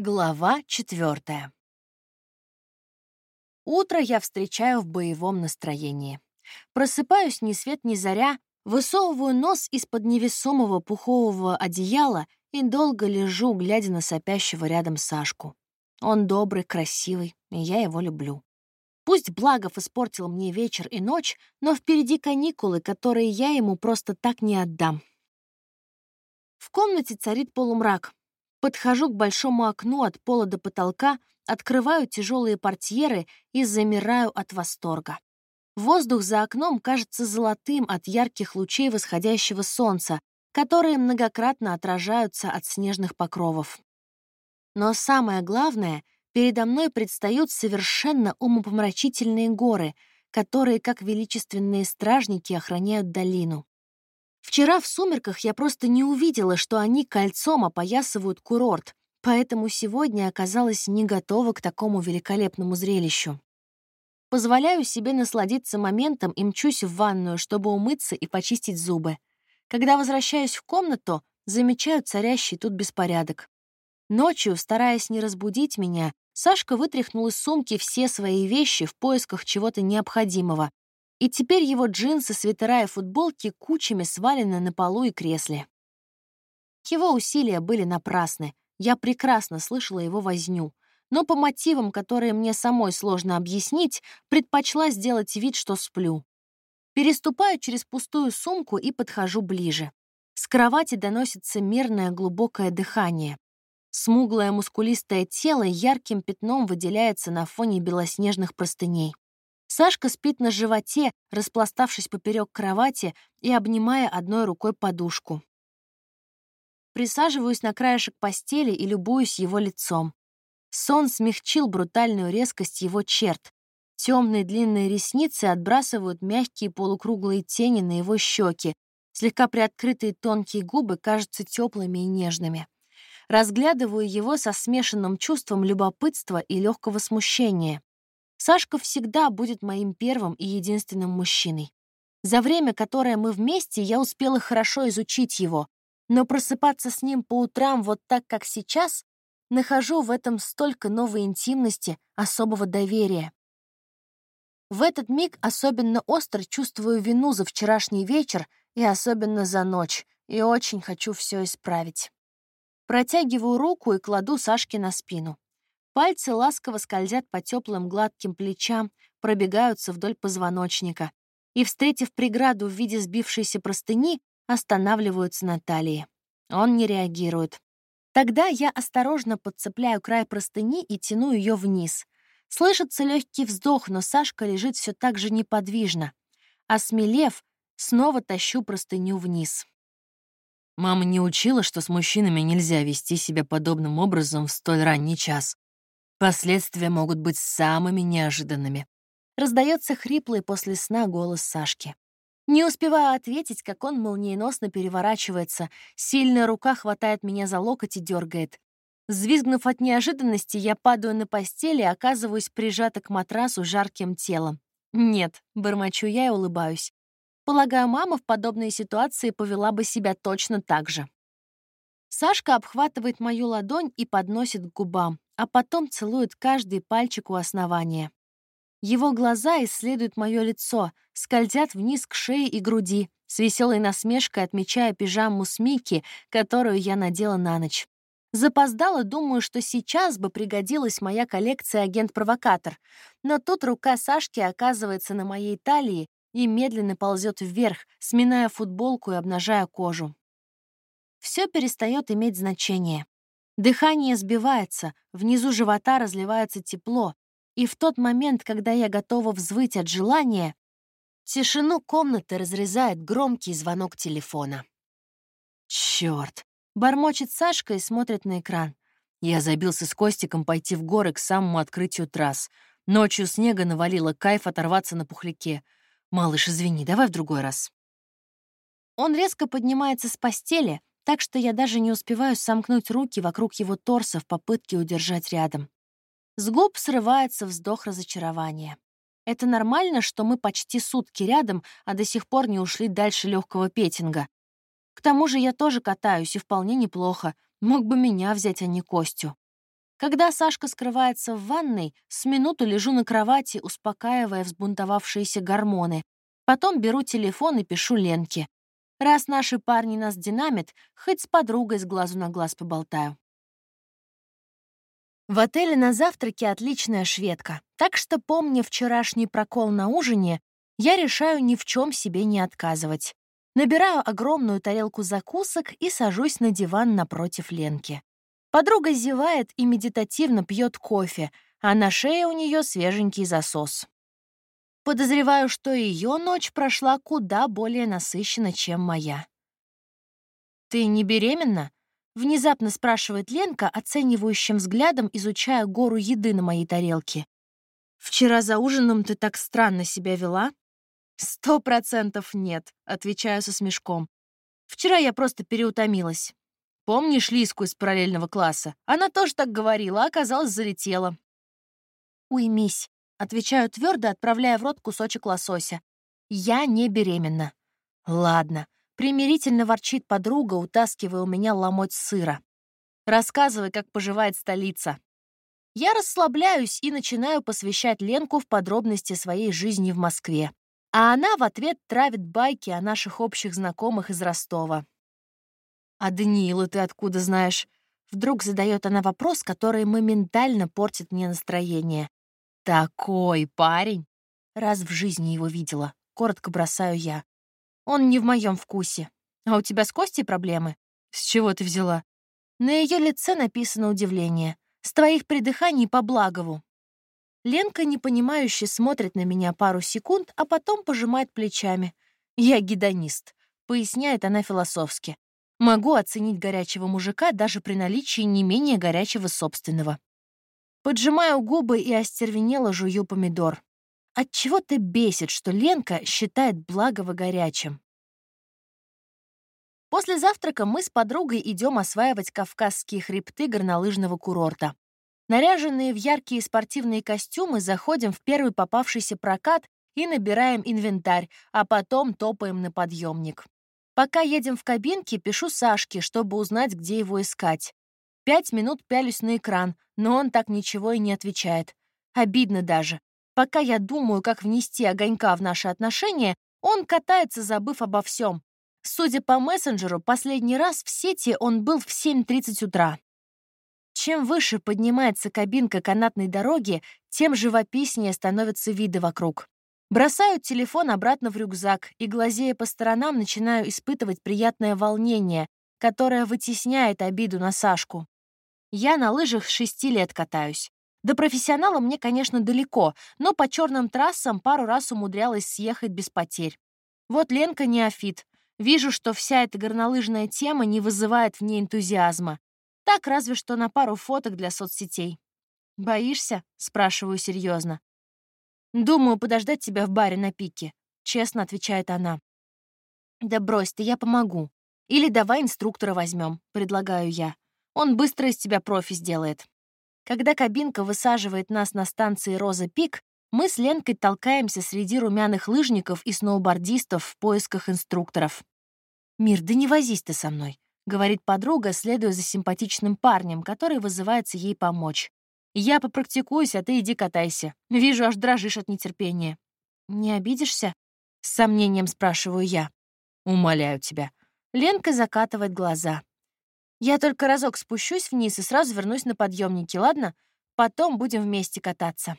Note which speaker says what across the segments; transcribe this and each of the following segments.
Speaker 1: Глава четвертая. Утро я встречаю в боевом настроении. Просыпаюсь ни свет ни заря, высовываю нос из-под невесомого пухового одеяла и долго лежу, глядя на сопящего рядом Сашку. Он добрый, красивый, и я его люблю. Пусть Благов испортил мне вечер и ночь, но впереди каникулы, которые я ему просто так не отдам. В комнате царит полумрак, Подхожу к большому окну от пола до потолка, открываю тяжелые портьеры и замираю от восторга. Воздух за окном кажется золотым от ярких лучей восходящего солнца, которые многократно отражаются от снежных покровов. Но самое главное, передо мной предстают совершенно умопомрачительные горы, которые, как величественные стражники, охраняют долину. Вчера в сумерках я просто не увидела, что они кольцом опоясывают курорт, поэтому сегодня оказалась не готова к такому великолепному зрелищу. Позволяю себе насладиться моментом и мчусь в ванную, чтобы умыться и почистить зубы. Когда возвращаюсь в комнату, замечаю царящий тут беспорядок. Ночью, стараясь не разбудить меня, Сашка вытряхнул из сумки все свои вещи в поисках чего-то необходимого, и теперь его джинсы, свитера и футболки кучами свалены на полу и кресле. Его усилия были напрасны. Я прекрасно слышала его возню. Но по мотивам, которые мне самой сложно объяснить, предпочла сделать вид, что сплю. Переступаю через пустую сумку и подхожу ближе. С кровати доносится мерное глубокое дыхание. Смуглое мускулистое тело ярким пятном выделяется на фоне белоснежных простыней. Сашка спит на животе, распластавшись поперек кровати и обнимая одной рукой подушку. Присаживаюсь на краешек постели и любуюсь его лицом. Сон смягчил брутальную резкость его черт. Темные длинные ресницы отбрасывают мягкие полукруглые тени на его щеки. Слегка приоткрытые тонкие губы кажутся теплыми и нежными. Разглядываю его со смешанным чувством любопытства и легкого смущения. Сашка всегда будет моим первым и единственным мужчиной. За время, которое мы вместе, я успела хорошо изучить его, но просыпаться с ним по утрам вот так, как сейчас, нахожу в этом столько новой интимности, особого доверия. В этот миг особенно остро чувствую вину за вчерашний вечер и особенно за ночь, и очень хочу все исправить. Протягиваю руку и кладу Сашке на спину. Пальцы ласково скользят по теплым гладким плечам, пробегаются вдоль позвоночника и, встретив преграду в виде сбившейся простыни, останавливаются на талии. Он не реагирует. Тогда я осторожно подцепляю край простыни и тяну ее вниз. Слышится легкий вздох, но Сашка лежит все так же неподвижно. Осмелев, снова тащу простыню вниз.
Speaker 2: Мама не учила, что с мужчинами нельзя вести себя подобным образом в столь ранний час. Последствия могут быть самыми неожиданными.
Speaker 1: Раздается хриплый после сна голос Сашки. Не успеваю ответить, как он молниеносно переворачивается, сильная рука хватает меня за локоть и дергает. Взвизгнув от неожиданности, я падаю на постель и оказываюсь прижата к матрасу жарким телом. Нет, бормочу я и улыбаюсь. Полагаю, мама в подобной ситуации повела бы себя точно так же. Сашка обхватывает мою ладонь и подносит к губам а потом целует каждый пальчик у основания. Его глаза исследуют мое лицо, скользят вниз к шее и груди, с веселой насмешкой отмечая пижаму с Микки, которую я надела на ночь. Запоздала, думаю, что сейчас бы пригодилась моя коллекция «Агент-провокатор», но тут рука Сашки оказывается на моей талии и медленно ползет вверх, сминая футболку и обнажая кожу. Все перестает иметь значение. Дыхание сбивается, внизу живота разливается тепло, и в тот момент, когда я готова взвыть от желания, тишину комнаты разрезает громкий звонок телефона.
Speaker 2: Черт!
Speaker 1: бормочет Сашка и смотрит на экран.
Speaker 2: Я забился с Костиком пойти в горы к самому открытию трасс. Ночью снега навалило, кайф оторваться на пухляке. Малыш, извини, давай в другой раз.
Speaker 1: Он резко поднимается с постели, так что я даже не успеваю сомкнуть руки вокруг его торса в попытке удержать рядом. С губ срывается вздох разочарования. Это нормально, что мы почти сутки рядом, а до сих пор не ушли дальше легкого петинга. К тому же я тоже катаюсь, и вполне неплохо. Мог бы меня взять, а не Костю. Когда Сашка скрывается в ванной, с минуту лежу на кровати, успокаивая взбунтовавшиеся гормоны. Потом беру телефон и пишу Ленке. Раз наши парни нас динамит, хоть с подругой с глазу на глаз поболтаю. В отеле на завтраке отличная шведка, так что, помня вчерашний прокол на ужине, я решаю ни в чем себе не отказывать. Набираю огромную тарелку закусок и сажусь на диван напротив Ленки. Подруга зевает и медитативно пьет кофе, а на шее у нее свеженький засос. Подозреваю, что ее ночь прошла куда более насыщенно, чем моя. «Ты не беременна?» — внезапно спрашивает Ленка, оценивающим взглядом изучая гору еды на моей тарелке. «Вчера за ужином ты так странно себя вела?» «Сто процентов нет», — отвечаю со смешком. «Вчера я просто переутомилась. Помнишь Лиску из параллельного класса? Она тоже так говорила, а оказалось, залетела. «Уймись», — отвечаю твердо, отправляя в рот кусочек лосося. «Я не беременна». «Ладно», — примирительно ворчит подруга, утаскивая у меня ломоть сыра. «Рассказывай, как поживает столица». Я расслабляюсь и начинаю посвящать Ленку в подробности своей жизни в Москве. А она в ответ травит байки о наших общих знакомых из Ростова. «А Даниила ты откуда знаешь?» Вдруг задает она вопрос, который моментально портит мне настроение. «Такой парень!» Раз в жизни его видела. Коротко бросаю я. Он не в моем вкусе. А у тебя с Костей проблемы? С чего ты взяла? На ее лице написано удивление. С твоих придыханий по Благову. Ленка непонимающе смотрит на меня пару секунд, а потом пожимает плечами. «Я гедонист», — поясняет она философски. Могу оценить горячего мужика даже при наличии не менее горячего собственного. Поджимаю губы и остервенело жую помидор. Отчего ты бесит, что Ленка считает благого горячим? После завтрака мы с подругой идем осваивать кавказские хребты горнолыжного курорта. Наряженные в яркие спортивные костюмы заходим в первый попавшийся прокат и набираем инвентарь, а потом топаем на подъемник. Пока едем в кабинке, пишу Сашке, чтобы узнать, где его искать. Пять минут пялюсь на экран, но он так ничего и не отвечает. Обидно даже. Пока я думаю, как внести огонька в наши отношения, он катается, забыв обо всем. Судя по мессенджеру, последний раз в сети он был в 7.30 утра. Чем выше поднимается кабинка канатной дороги, тем живописнее становятся виды вокруг. Бросаю телефон обратно в рюкзак и, глазея по сторонам, начинаю испытывать приятное волнение, которое вытесняет обиду на Сашку. Я на лыжах с шести лет катаюсь. До профессионала мне, конечно, далеко, но по черным трассам пару раз умудрялась съехать без потерь. Вот Ленка неофит. Вижу, что вся эта горнолыжная тема не вызывает в ней энтузиазма. Так разве что на пару фоток для соцсетей. «Боишься?» — спрашиваю серьезно. «Думаю, подождать тебя в баре на пике», — честно отвечает она. «Да брось ты, я помогу. Или давай инструктора возьмем, предлагаю я. Он быстро из тебя профи сделает». Когда кабинка высаживает нас на станции Роза Пик, мы с Ленкой толкаемся среди румяных лыжников и сноубордистов в поисках инструкторов. «Мир, да не возись ты со мной», — говорит подруга, следуя за симпатичным парнем, который вызывается ей помочь. Я попрактикуюсь, а ты иди катайся. Вижу, аж дрожишь от нетерпения. Не обидишься? С сомнением спрашиваю я. Умоляю тебя. Ленка закатывает глаза. Я только разок спущусь вниз и сразу вернусь на подъемнике, ладно? Потом будем вместе кататься.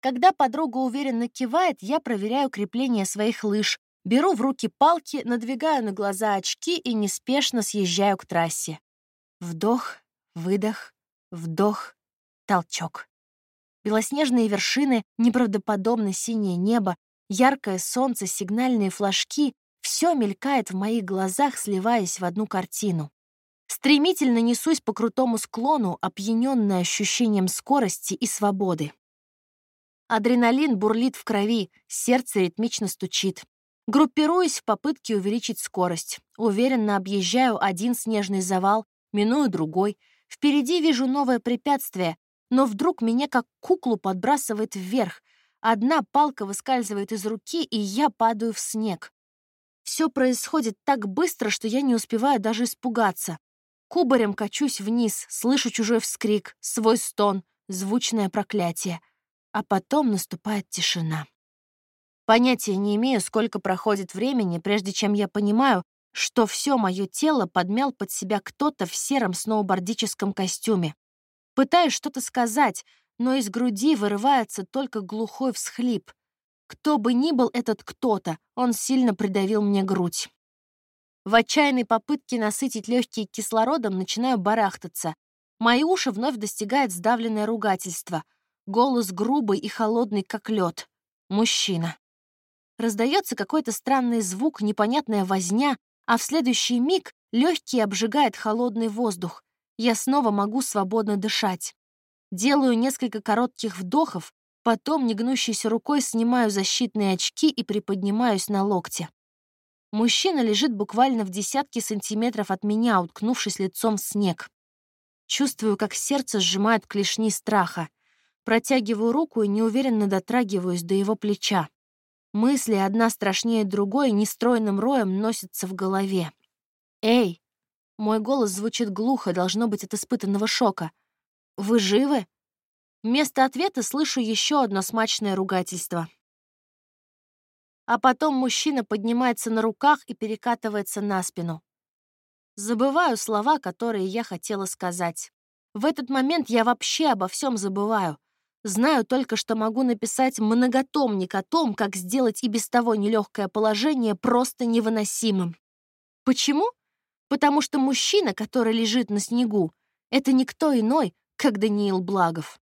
Speaker 1: Когда подруга уверенно кивает, я проверяю крепление своих лыж, беру в руки палки, надвигаю на глаза очки и неспешно съезжаю к трассе. Вдох, выдох, вдох, Толчок. Белоснежные вершины, неправдоподобно синее небо, яркое солнце, сигнальные флажки — все мелькает в моих глазах, сливаясь в одну картину. Стремительно несусь по крутому склону, опьянённая ощущением скорости и свободы. Адреналин бурлит в крови, сердце ритмично стучит. Группируюсь в попытке увеличить скорость. Уверенно объезжаю один снежный завал, миную другой. Впереди вижу новое препятствие, но вдруг меня как куклу подбрасывает вверх. Одна палка выскальзывает из руки, и я падаю в снег. Все происходит так быстро, что я не успеваю даже испугаться. Кубарем качусь вниз, слышу чужой вскрик, свой стон, звучное проклятие. А потом наступает тишина. Понятия не имею, сколько проходит времени, прежде чем я понимаю, что все мое тело подмял под себя кто-то в сером сноубордическом костюме. Пытаюсь что-то сказать, но из груди вырывается только глухой всхлип. Кто бы ни был этот кто-то, он сильно придавил мне грудь. В отчаянной попытке насытить легкие кислородом начинаю барахтаться. Мои уши вновь достигает сдавленное ругательство. Голос грубый и холодный, как лед. Мужчина. Раздается какой-то странный звук, непонятная возня, а в следующий миг легкий обжигает холодный воздух. Я снова могу свободно дышать. Делаю несколько коротких вдохов, потом негнущейся рукой снимаю защитные очки и приподнимаюсь на локте. Мужчина лежит буквально в десятке сантиметров от меня, уткнувшись лицом в снег. Чувствую, как сердце сжимает клешни страха. Протягиваю руку и неуверенно дотрагиваюсь до его плеча. Мысли, одна страшнее другой, нестройным роем носятся в голове. «Эй!» Мой голос звучит глухо, должно быть от испытанного шока. «Вы живы?» Вместо ответа слышу еще одно смачное ругательство а потом мужчина поднимается на руках и перекатывается на спину. Забываю слова, которые я хотела сказать. В этот момент я вообще обо всем забываю. Знаю только, что могу написать многотомник о том, как сделать и без того нелегкое положение просто невыносимым. Почему? Потому что мужчина, который лежит на снегу, это никто иной, как Даниил Благов.